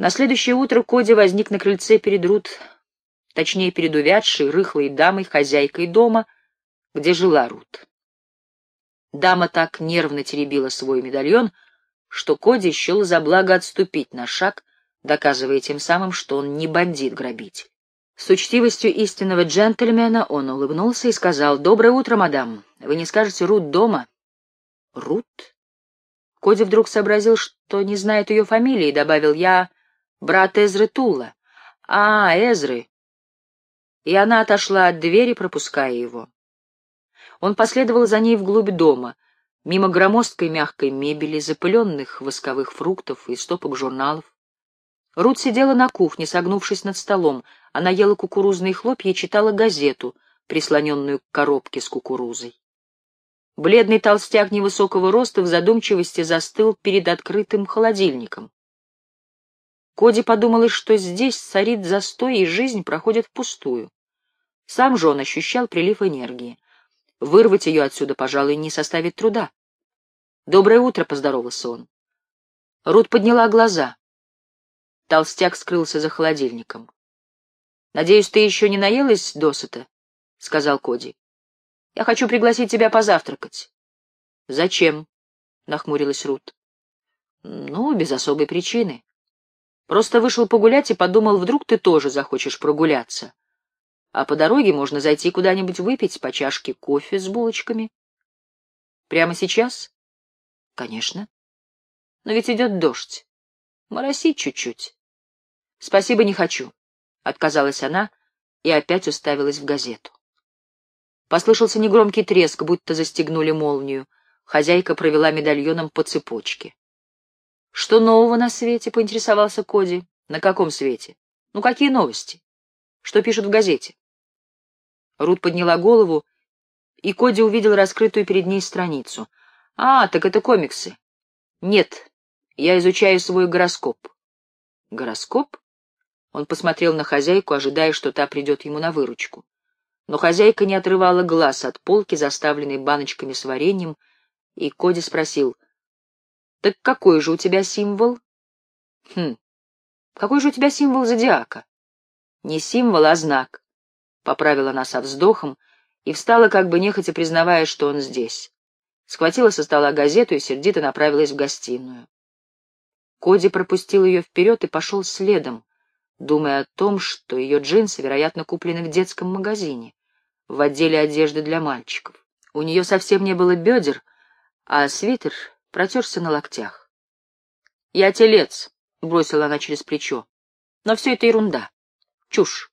На следующее утро Коди возник на крыльце перед Рут, точнее, перед увядшей, рыхлой дамой, хозяйкой дома, где жила Рут. Дама так нервно теребила свой медальон, что Коди счел за благо отступить на шаг, доказывая тем самым, что он не бандит-грабитель. С учтивостью истинного джентльмена он улыбнулся и сказал, «Доброе утро, мадам. Вы не скажете, Рут дома?» «Рут?» Коди вдруг сообразил, что не знает ее фамилии, и добавил, «Я брат Эзры Тула». «А, Эзры!» И она отошла от двери, пропуская его. Он последовал за ней вглубь дома, мимо громоздкой мягкой мебели, запыленных восковых фруктов и стопок журналов. Рут сидела на кухне, согнувшись над столом. Она ела кукурузные хлопья и читала газету, прислоненную к коробке с кукурузой. Бледный толстяк невысокого роста в задумчивости застыл перед открытым холодильником. Коди подумалось, что здесь царит застой, и жизнь проходит впустую. Сам же он ощущал прилив энергии. Вырвать ее отсюда, пожалуй, не составит труда. «Доброе утро», — поздоровался он. Рут подняла глаза. Толстяк скрылся за холодильником. «Надеюсь, ты еще не наелась досыта?» — сказал Коди. «Я хочу пригласить тебя позавтракать». «Зачем?» — нахмурилась Рут. «Ну, без особой причины. Просто вышел погулять и подумал, вдруг ты тоже захочешь прогуляться. А по дороге можно зайти куда-нибудь выпить по чашке кофе с булочками». «Прямо сейчас?» «Конечно. Но ведь идет дождь. Моросит чуть-чуть». «Спасибо, не хочу», — отказалась она и опять уставилась в газету. Послышался негромкий треск, будто застегнули молнию. Хозяйка провела медальоном по цепочке. «Что нового на свете?» — поинтересовался Коди. «На каком свете? Ну, какие новости? Что пишут в газете?» Рут подняла голову, и Коди увидел раскрытую перед ней страницу. «А, так это комиксы». «Нет, я изучаю свой гороскоп». «Гороскоп?» Он посмотрел на хозяйку, ожидая, что та придет ему на выручку. Но хозяйка не отрывала глаз от полки, заставленной баночками с вареньем, и Коди спросил, «Так какой же у тебя символ?» «Хм, какой же у тебя символ зодиака?» «Не символ, а знак», — поправила она со вздохом и встала, как бы нехотя признавая, что он здесь. Схватила со стола газету и сердито направилась в гостиную. Коди пропустил ее вперед и пошел следом, думая о том, что ее джинсы, вероятно, куплены в детском магазине, в отделе одежды для мальчиков. У нее совсем не было бедер, а свитер протерся на локтях. «Я телец», — бросила она через плечо. «Но все это ерунда. Чушь».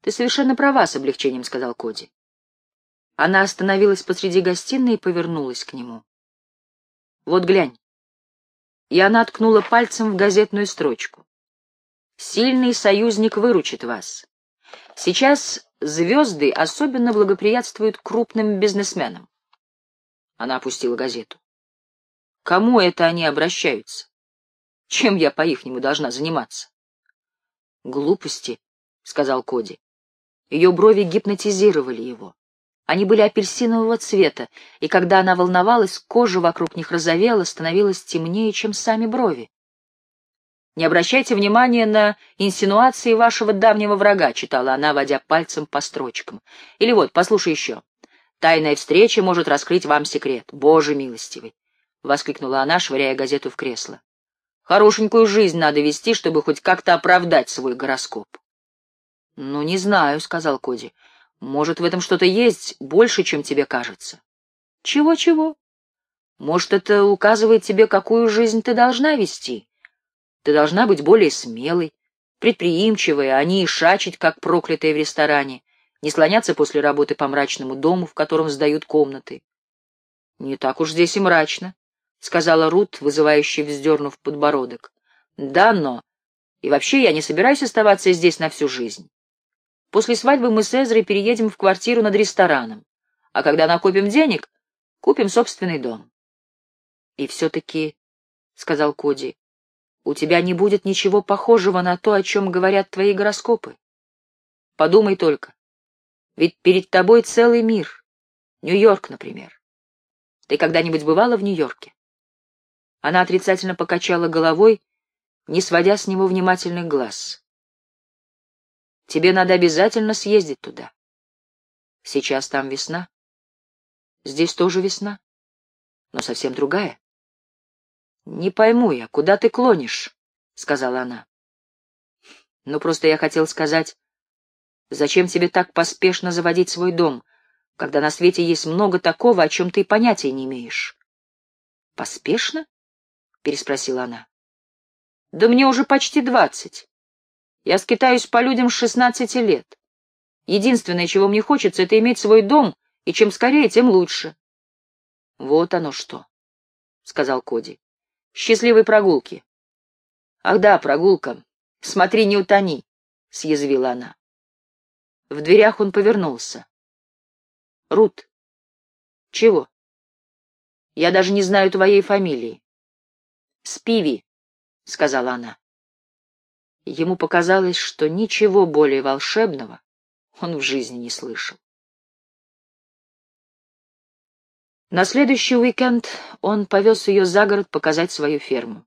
«Ты совершенно права», — с облегчением сказал Коди. Она остановилась посреди гостиной и повернулась к нему. «Вот глянь». И она ткнула пальцем в газетную строчку. Сильный союзник выручит вас. Сейчас звезды особенно благоприятствуют крупным бизнесменам. Она опустила газету. Кому это они обращаются? Чем я по-ихнему должна заниматься? Глупости, — сказал Коди. Ее брови гипнотизировали его. Они были апельсинового цвета, и когда она волновалась, кожа вокруг них розовела, становилась темнее, чем сами брови. «Не обращайте внимания на инсинуации вашего давнего врага», — читала она, водя пальцем по строчкам. «Или вот, послушай еще. Тайная встреча может раскрыть вам секрет. Боже милостивый!» — воскликнула она, швыряя газету в кресло. «Хорошенькую жизнь надо вести, чтобы хоть как-то оправдать свой гороскоп». «Ну, не знаю», — сказал Коди. «Может, в этом что-то есть больше, чем тебе кажется». «Чего-чего? Может, это указывает тебе, какую жизнь ты должна вести?» Ты должна быть более смелой, предприимчивой, а не шачить, как проклятые в ресторане, не слоняться после работы по мрачному дому, в котором сдают комнаты. — Не так уж здесь и мрачно, — сказала Рут, вызывающе вздернув подбородок. — Да, но... И вообще я не собираюсь оставаться здесь на всю жизнь. После свадьбы мы с Эзрой переедем в квартиру над рестораном, а когда накопим денег, купим собственный дом. — И все-таки, — сказал Коди, у тебя не будет ничего похожего на то, о чем говорят твои гороскопы. Подумай только. Ведь перед тобой целый мир. Нью-Йорк, например. Ты когда-нибудь бывала в Нью-Йорке? Она отрицательно покачала головой, не сводя с него внимательных глаз. «Тебе надо обязательно съездить туда. Сейчас там весна. Здесь тоже весна, но совсем другая. «Не пойму я, куда ты клонишь?» — сказала она. «Ну, просто я хотел сказать, зачем тебе так поспешно заводить свой дом, когда на свете есть много такого, о чем ты понятия не имеешь?» «Поспешно?» — переспросила она. «Да мне уже почти двадцать. Я скитаюсь по людям с шестнадцати лет. Единственное, чего мне хочется, это иметь свой дом, и чем скорее, тем лучше». «Вот оно что», — сказал Коди. Счастливой прогулки. Ах да, прогулка. Смотри, не утони, — съязвила она. В дверях он повернулся. Рут. Чего? Я даже не знаю твоей фамилии. Спиви, — сказала она. Ему показалось, что ничего более волшебного он в жизни не слышал. На следующий уикенд он повез ее за город показать свою ферму.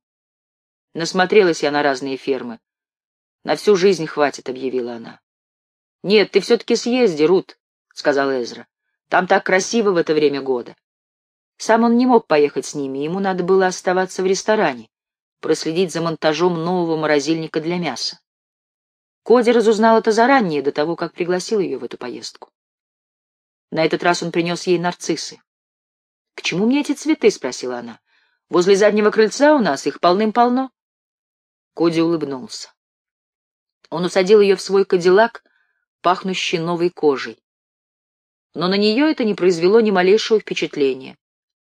Насмотрелась я на разные фермы. На всю жизнь хватит, — объявила она. — Нет, ты все-таки съезди, Рут, — сказал Эзра. — Там так красиво в это время года. Сам он не мог поехать с ними, ему надо было оставаться в ресторане, проследить за монтажом нового морозильника для мяса. Коди разузнал это заранее, до того, как пригласил ее в эту поездку. На этот раз он принес ей нарциссы. «К чему мне эти цветы?» — спросила она. «Возле заднего крыльца у нас их полным-полно». Коди улыбнулся. Он усадил ее в свой кадиллак, пахнущий новой кожей. Но на нее это не произвело ни малейшего впечатления.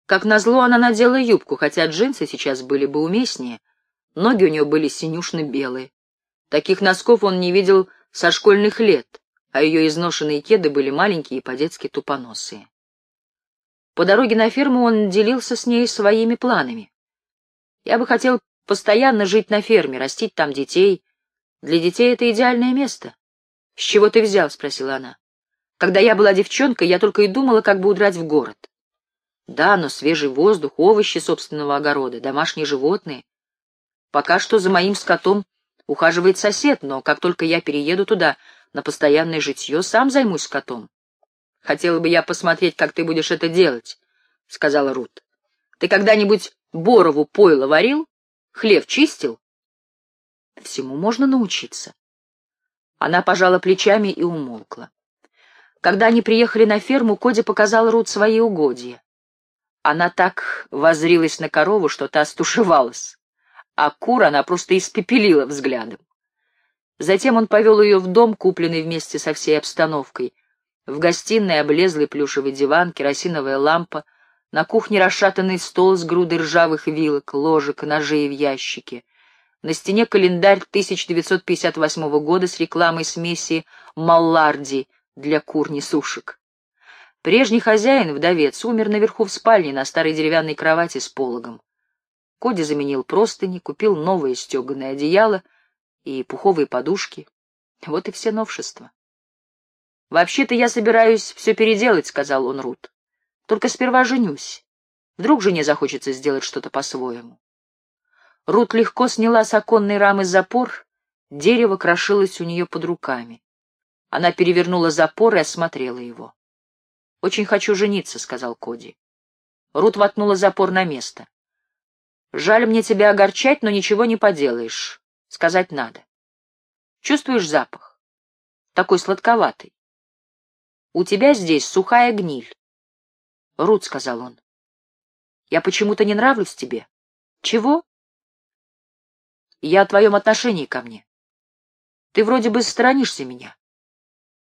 Как назло, она надела юбку, хотя джинсы сейчас были бы уместнее. Ноги у нее были синюшно-белые. Таких носков он не видел со школьных лет, а ее изношенные кеды были маленькие и по-детски тупоносые. По дороге на ферму он делился с ней своими планами. Я бы хотел постоянно жить на ферме, растить там детей. Для детей это идеальное место. — С чего ты взял? — спросила она. — Когда я была девчонкой, я только и думала, как бы удрать в город. Да, но свежий воздух, овощи собственного огорода, домашние животные. Пока что за моим скотом ухаживает сосед, но как только я перееду туда на постоянное житье, сам займусь скотом. Хотела бы я посмотреть, как ты будешь это делать, — сказала Рут. — Ты когда-нибудь борову пойло варил? Хлеб чистил? Всему можно научиться. Она пожала плечами и умолкла. Когда они приехали на ферму, Коди показал Рут свои угодья. Она так возрилась на корову, что та стушевалась, а кур она просто испепелила взглядом. Затем он повел ее в дом, купленный вместе со всей обстановкой — в гостиной облезлый плюшевый диван, керосиновая лампа, на кухне расшатанный стол с грудой ржавых вилок, ложек, ножей в ящике. На стене календарь 1958 года с рекламой смеси «Малларди» для кур-несушек. Прежний хозяин, вдовец, умер наверху в спальне на старой деревянной кровати с пологом. Коди заменил простыни, купил новое стеганое одеяло и пуховые подушки. Вот и все новшества. «Вообще-то я собираюсь все переделать», — сказал он Рут. «Только сперва женюсь. Вдруг жене захочется сделать что-то по-своему». Рут легко сняла с оконной рамы запор, дерево крошилось у нее под руками. Она перевернула запор и осмотрела его. «Очень хочу жениться», — сказал Коди. Рут воткнула запор на место. «Жаль мне тебя огорчать, но ничего не поделаешь. Сказать надо. Чувствуешь запах? Такой сладковатый. У тебя здесь сухая гниль. — Рут, — сказал он, — я почему-то не нравлюсь тебе. — Чего? — Я о твоем отношении ко мне. Ты вроде бы сторонишься меня.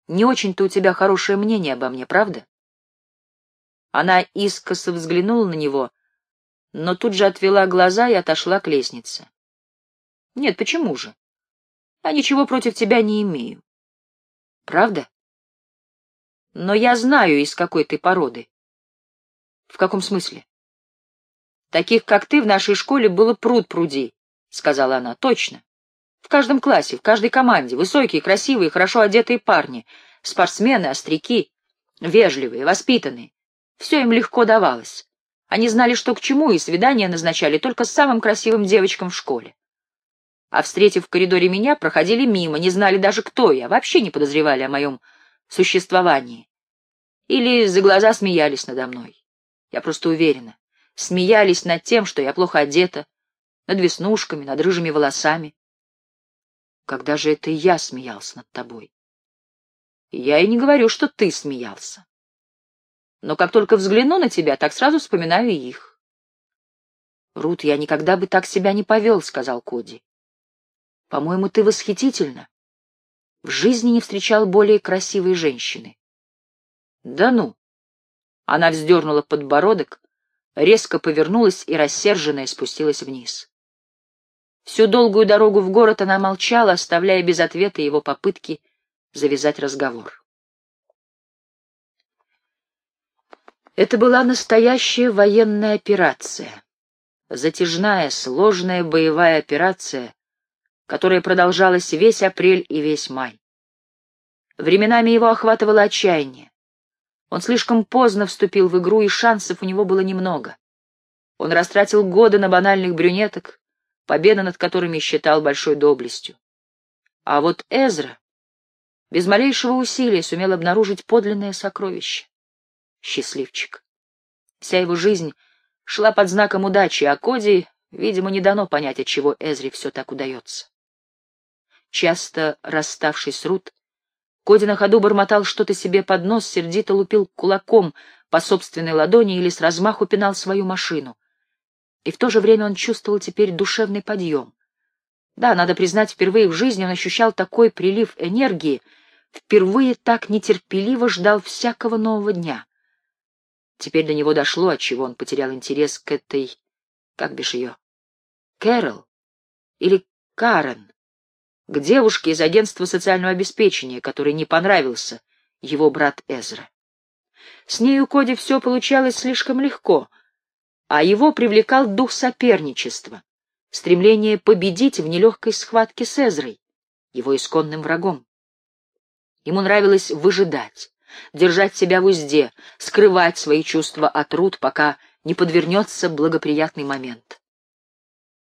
Не очень-то у тебя хорошее мнение обо мне, правда? Она искоса взглянула на него, но тут же отвела глаза и отошла к лестнице. — Нет, почему же? Я ничего против тебя не имею. — Правда? Но я знаю, из какой ты породы. В каком смысле? Таких, как ты, в нашей школе было пруд-пруди, сказала она. Точно. В каждом классе, в каждой команде. Высокие, красивые, хорошо одетые парни. Спортсмены, остряки. Вежливые, воспитанные. Все им легко давалось. Они знали, что к чему, и свидания назначали только с самым красивым девочкам в школе. а, встретив в коридоре меня, проходили мимо, не знали даже, кто я, вообще не подозревали о моем существовании. Или за глаза смеялись надо мной. Я просто уверена. Смеялись над тем, что я плохо одета, над веснушками, над рыжими волосами. Когда же это я смеялся над тобой? Я и не говорю, что ты смеялся. Но как только взгляну на тебя, так сразу вспоминаю их. «Рут, я никогда бы так себя не повел», — сказал Коди. «По-моему, ты восхитительна. В жизни не встречал более красивой женщины». «Да ну!» Она вздернула подбородок, резко повернулась и рассерженная спустилась вниз. Всю долгую дорогу в город она молчала, оставляя без ответа его попытки завязать разговор. Это была настоящая военная операция. Затяжная, сложная боевая операция, которая продолжалась весь апрель и весь май. Временами его охватывало отчаяние. Он слишком поздно вступил в игру, и шансов у него было немного. Он растратил годы на банальных брюнеток, победа над которыми считал большой доблестью. А вот Эзра без малейшего усилия сумел обнаружить подлинное сокровище. Счастливчик. Вся его жизнь шла под знаком удачи, а Коди, видимо, не дано понять, от чего Эзре все так удается. Часто расставшись с Рут, Коди на ходу бормотал что-то себе под нос, сердито лупил кулаком по собственной ладони или с размаху пинал свою машину. И в то же время он чувствовал теперь душевный подъем. Да, надо признать, впервые в жизни он ощущал такой прилив энергии, впервые так нетерпеливо ждал всякого нового дня. Теперь до него дошло, отчего он потерял интерес к этой... как бишь ее? Кэрол? Или Карен? К девушке из агентства социального обеспечения, которой не понравился его брат Эзра. С ней у Коди все получалось слишком легко — а его привлекал дух соперничества, стремление победить в нелегкой схватке с Эзрой, его исконным врагом. Ему нравилось выжидать, держать себя в узде, скрывать свои чувства от труд, пока не подвернется благоприятный момент.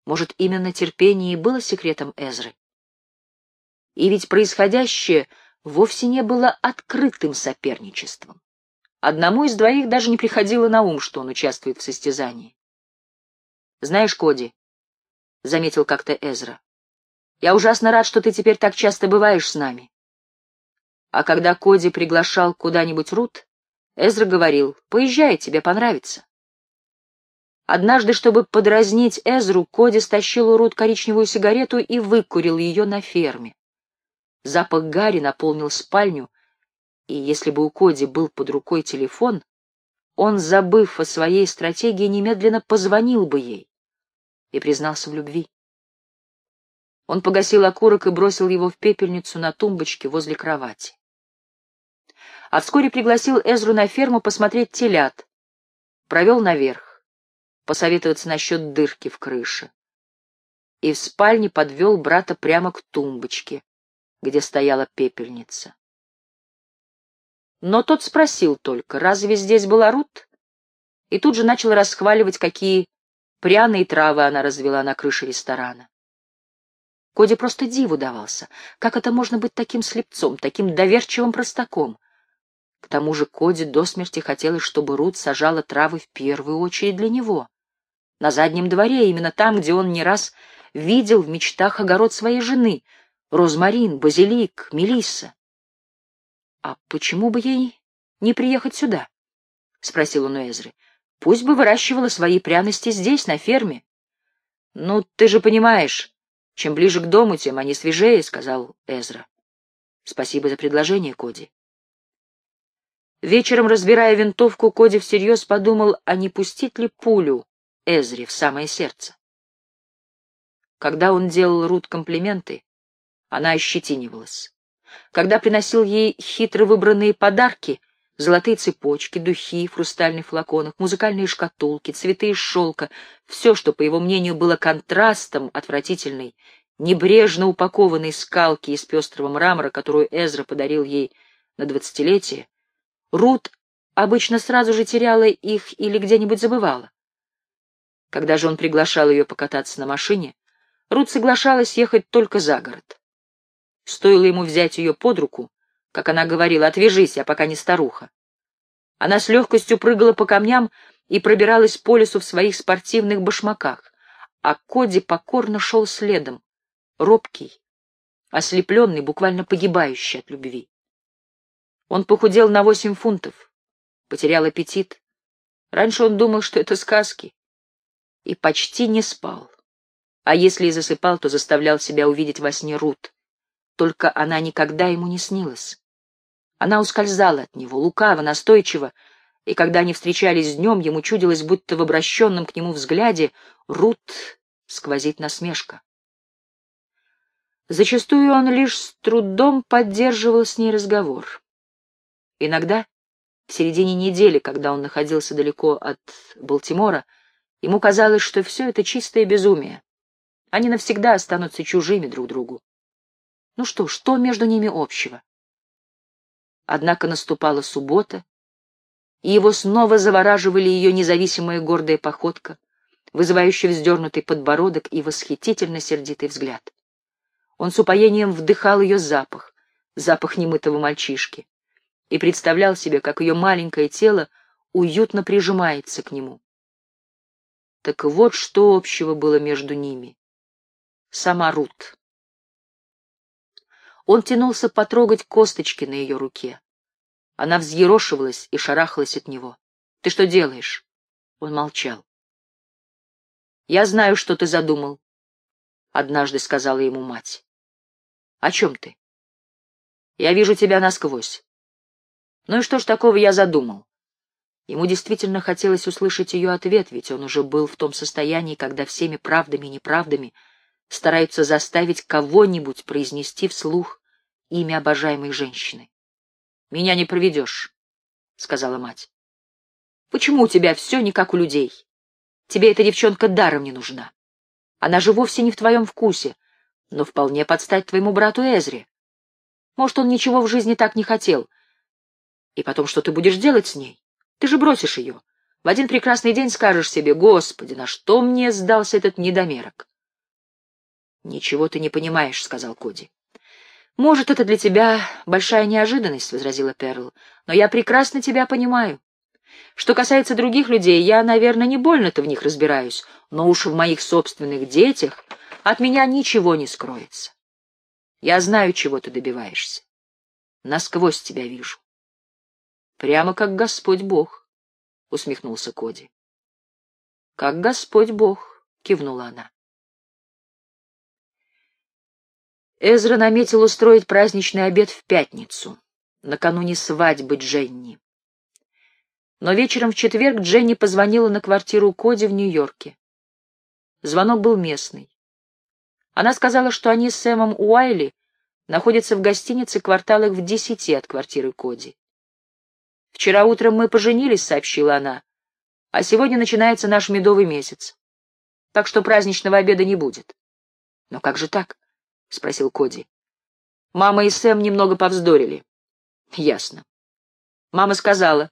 Может, именно терпение и было секретом Эзры? И ведь происходящее вовсе не было открытым соперничеством. Одному из двоих даже не приходило на ум, что он участвует в состязании. «Знаешь, Коди», — заметил как-то Эзра, — «я ужасно рад, что ты теперь так часто бываешь с нами». А когда Коди приглашал куда-нибудь Рут, Эзра говорил, «Поезжай, тебе понравится». Однажды, чтобы подразнить Эзру, Коди стащил у Рут коричневую сигарету и выкурил ее на ферме. Запах гари наполнил спальню, и если бы у Коди был под рукой телефон, он, забыв о своей стратегии, немедленно позвонил бы ей и признался в любви. Он погасил окурок и бросил его в пепельницу на тумбочке возле кровати. А вскоре пригласил Эзру на ферму посмотреть телят, провел наверх, посоветоваться насчет дырки в крыше, и в спальне подвел брата прямо к тумбочке, где стояла пепельница. Но тот спросил только, разве здесь была Рут? И тут же начал расхваливать, какие пряные травы она развела на крыше ресторана. Коди просто диву давался. Как это можно быть таким слепцом, таким доверчивым простаком? К тому же Коди до смерти хотелось, чтобы Рут сажала травы в первую очередь для него. На заднем дворе, именно там, где он не раз видел в мечтах огород своей жены — розмарин, базилик, мелисса. «А почему бы ей не приехать сюда?» — спросил он у Эзры. «Пусть бы выращивала свои пряности здесь, на ферме». «Ну, ты же понимаешь, чем ближе к дому, тем они свежее», — сказал Эзра. «Спасибо за предложение, Коди». Вечером, разбирая винтовку, Коди всерьез подумал, а не пустить ли пулю Эзре в самое сердце. Когда он делал Рут комплименты, она ощетинивалась когда приносил ей хитро выбранные подарки, золотые цепочки, духи в хрустальных флаконах, музыкальные шкатулки, цветы из шелка, все, что, по его мнению, было контрастом отвратительной, небрежно упакованной скалки из пестрого мрамора, которую Эзра подарил ей на двадцатилетие, Рут обычно сразу же теряла их или где-нибудь забывала. Когда же он приглашал ее покататься на машине, Рут соглашалась ехать только за город. Стоило ему взять ее под руку, как она говорила, «Отвяжись, я пока не старуха». Она с легкостью прыгала по камням и пробиралась по лесу в своих спортивных башмаках, а Коди покорно шел следом, робкий, ослепленный, буквально погибающий от любви. Он похудел на восемь фунтов, потерял аппетит. Раньше он думал, что это сказки, и почти не спал. А если и засыпал, то заставлял себя увидеть во сне Рут. Только она никогда ему не снилась. Она ускользала от него, лукаво, настойчиво, и когда они встречались днем, ему чудилось, будто в обращенном к нему взгляде Рут сквозит насмешка. Зачастую он лишь с трудом поддерживал с ней разговор. Иногда, в середине недели, когда он находился далеко от Балтимора, ему казалось, что все это чистое безумие. Они навсегда останутся чужими друг другу. Ну что, что между ними общего? Однако наступала суббота, и его снова завораживали ее независимая гордая походка, вызывающая вздернутый подбородок и восхитительно сердитый взгляд. Он с упоением вдыхал ее запах, запах немытого мальчишки, и представлял себе, как ее маленькое тело уютно прижимается к нему. Так вот, что общего было между ними сама Рут. Он тянулся потрогать косточки на ее руке. Она взъерошивалась и шарахалась от него. «Ты что делаешь?» Он молчал. «Я знаю, что ты задумал», — однажды сказала ему мать. «О чем ты?» «Я вижу тебя насквозь». «Ну и что ж такого я задумал?» Ему действительно хотелось услышать ее ответ, ведь он уже был в том состоянии, когда всеми правдами и неправдами — стараются заставить кого-нибудь произнести вслух имя обожаемой женщины. «Меня не проведешь», — сказала мать. «Почему у тебя все не как у людей? Тебе эта девчонка даром не нужна. Она же вовсе не в твоем вкусе, но вполне подстать твоему брату Эзре. Может, он ничего в жизни так не хотел. И потом, что ты будешь делать с ней? Ты же бросишь ее. В один прекрасный день скажешь себе, «Господи, на что мне сдался этот недомерок?» «Ничего ты не понимаешь», — сказал Коди. «Может, это для тебя большая неожиданность», — возразила Перл, — «но я прекрасно тебя понимаю. Что касается других людей, я, наверное, не больно-то в них разбираюсь, но уж в моих собственных детях от меня ничего не скроется. Я знаю, чего ты добиваешься. Насквозь тебя вижу». «Прямо как Господь Бог», — усмехнулся Коди. «Как Господь Бог», — кивнула она. Эзра наметил устроить праздничный обед в пятницу, накануне свадьбы Дженни. Но вечером в четверг Дженни позвонила на квартиру Коди в Нью-Йорке. Звонок был местный. Она сказала, что они с Сэмом Уайли находятся в гостинице кварталах в десяти от квартиры Коди. «Вчера утром мы поженились», — сообщила она, — «а сегодня начинается наш медовый месяц. Так что праздничного обеда не будет». «Но как же так?» — спросил Коди. Мама и Сэм немного повздорили. Ясно. Мама сказала,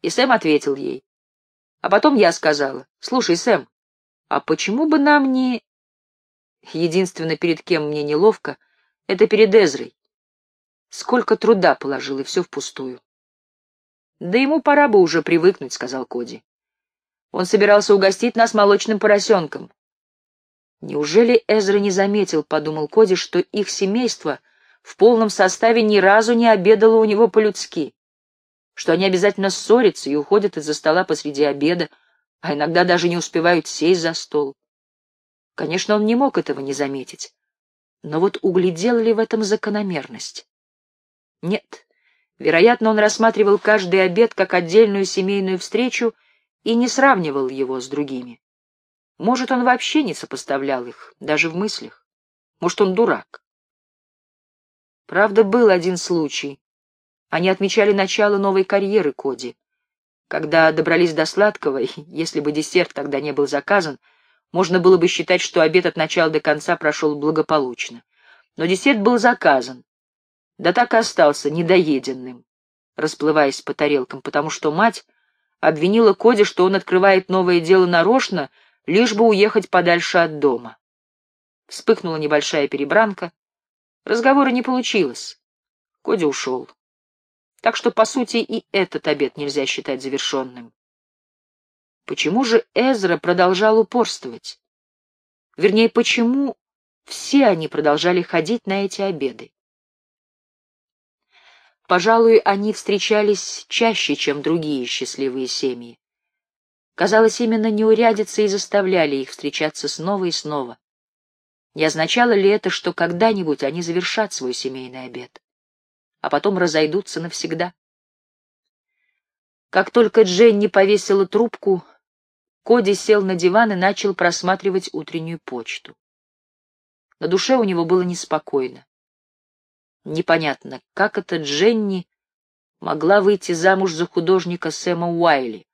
и Сэм ответил ей. А потом я сказала, слушай, Сэм, а почему бы нам не... Единственное, перед кем мне неловко, это перед Эзрой. Сколько труда положил, и все впустую. Да ему пора бы уже привыкнуть, — сказал Коди. Он собирался угостить нас молочным поросенком. Неужели Эзра не заметил, подумал Коди, что их семейство в полном составе ни разу не обедало у него по-людски, что они обязательно ссорятся и уходят из-за стола посреди обеда, а иногда даже не успевают сесть за стол. Конечно, он не мог этого не заметить, но вот углядел ли в этом закономерность? Нет, вероятно, он рассматривал каждый обед как отдельную семейную встречу и не сравнивал его с другими. Может, он вообще не сопоставлял их, даже в мыслях. Может, он дурак. Правда, был один случай. Они отмечали начало новой карьеры Коди. Когда добрались до сладкого, если бы десерт тогда не был заказан, можно было бы считать, что обед от начала до конца прошел благополучно. Но десерт был заказан, да так и остался недоеденным, расплываясь по тарелкам, потому что мать обвинила Коди, что он открывает новое дело нарочно, лишь бы уехать подальше от дома. Вспыхнула небольшая перебранка. Разговора не получилось. Коди ушел. Так что, по сути, и этот обед нельзя считать завершенным. Почему же Эзра продолжал упорствовать? Вернее, почему все они продолжали ходить на эти обеды? Пожалуй, они встречались чаще, чем другие счастливые семьи. Казалось, именно неурядицы и заставляли их встречаться снова и снова. Не означало ли это, что когда-нибудь они завершат свой семейный обед, а потом разойдутся навсегда? Как только Дженни повесила трубку, Коди сел на диван и начал просматривать утреннюю почту. На душе у него было неспокойно. Непонятно, как это Дженни могла выйти замуж за художника Сэма Уайли,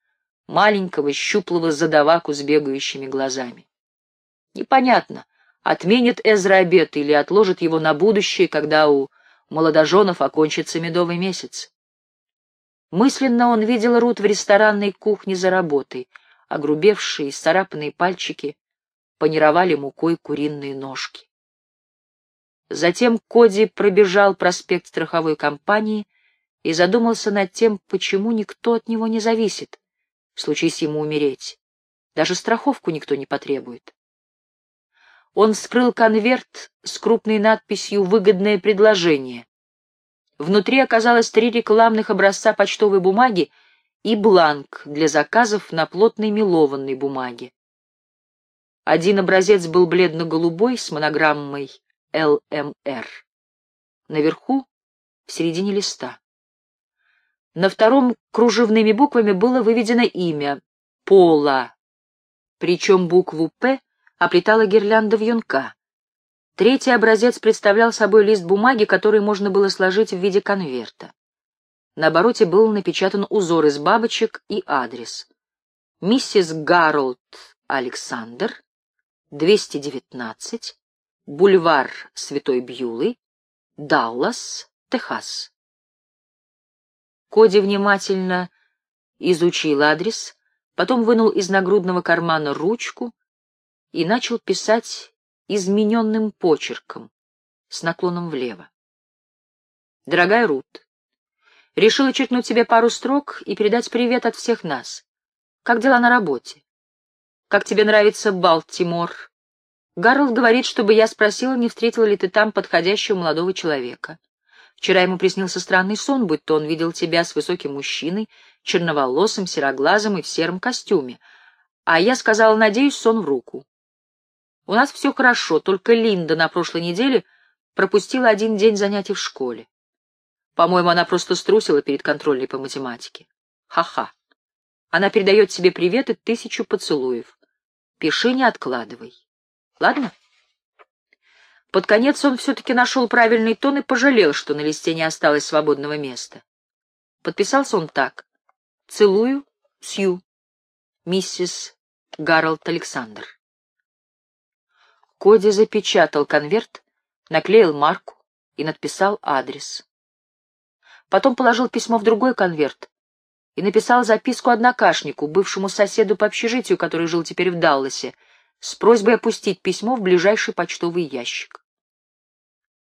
маленького, щуплого задаваку с бегающими глазами. Непонятно, отменит Эзра обед или отложит его на будущее, когда у молодоженов окончится медовый месяц. Мысленно он видел Рут в ресторанной кухне за работой, огрубевшие, царапанные пальчики панировали мукой куриные ножки. Затем Коди пробежал проспект страховой компании и задумался над тем, почему никто от него не зависит, случись ему умереть. Даже страховку никто не потребует. Он вскрыл конверт с крупной надписью «Выгодное предложение». Внутри оказалось три рекламных образца почтовой бумаги и бланк для заказов на плотной мелованной бумаге. Один образец был бледно-голубой с монограммой ЛМР. Наверху, в середине листа. На втором кружевными буквами было выведено имя — Пола, причем букву «П» оплетала гирлянда вьюнка. Третий образец представлял собой лист бумаги, который можно было сложить в виде конверта. На обороте был напечатан узор из бабочек и адрес. Миссис Гаролд Александр, 219, бульвар Святой Бьюлы, Даллас, Техас. Коди внимательно изучил адрес, потом вынул из нагрудного кармана ручку и начал писать измененным почерком с наклоном влево. Дорогая Рут, решила черкнуть тебе пару строк и передать привет от всех нас. Как дела на работе? Как тебе нравится Балтимор? Гарольд говорит, чтобы я спросила, не встретила ли ты там подходящего молодого человека. Вчера ему приснился странный сон, будто он видел тебя с высоким мужчиной, черноволосым, сероглазым и в сером костюме. А я сказала, надеюсь, сон в руку. У нас все хорошо, только Линда на прошлой неделе пропустила один день занятий в школе. По-моему, она просто струсила перед контрольной по математике. Ха-ха. Она передает тебе привет и тысячу поцелуев. Пиши, не откладывай. Ладно? Под конец он все-таки нашел правильный тон и пожалел, что на листе не осталось свободного места. Подписался он так. «Целую, Сью, миссис Гарольд Александр». Коди запечатал конверт, наклеил марку и надписал адрес. Потом положил письмо в другой конверт и написал записку однокашнику, бывшему соседу по общежитию, который жил теперь в Далласе, с просьбой опустить письмо в ближайший почтовый ящик.